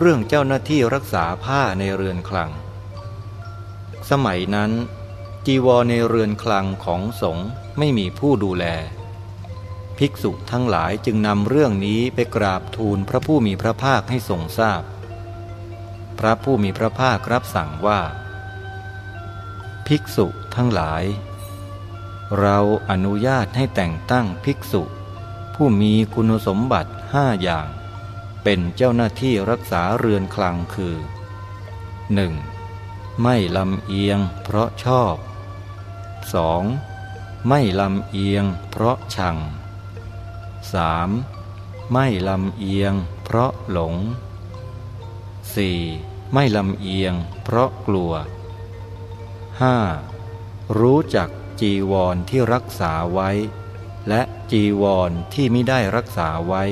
เรื่องเจ้าหน้าที่รักษาผ้าในเรือนคลัง สมัยนั้น จีวรในเรือนคลังของสงฆ์ไม่มีผู้ดูแล ภิกษุทั้งหลายจึงนำเรื่องนี้ไปกราบทูลพระผู้มีพระภาคให้ทรงทราบพพระผู้มีพระภาครับสั่งว่า ภิกษุทั้งหลาย เราอนุญาตให้แต่งตั้งภิกษุ ผู้มีคุณสมบัติห้าอย่าง เป็นเจ้าหน้าที่รักษาเรือนคลังคือ 1. ไม่ลำเอียงเพราะชอบ 2. ไม่ลำเอียงเพราะชัง 3. ไม่ลำเอียงเพราะหลง 4. ไม่ลำเอียงเพราะกลัว 5. รู้จักจีวรที่รักษาไว้ และจีวรที่ไม่ได้รักษาไว้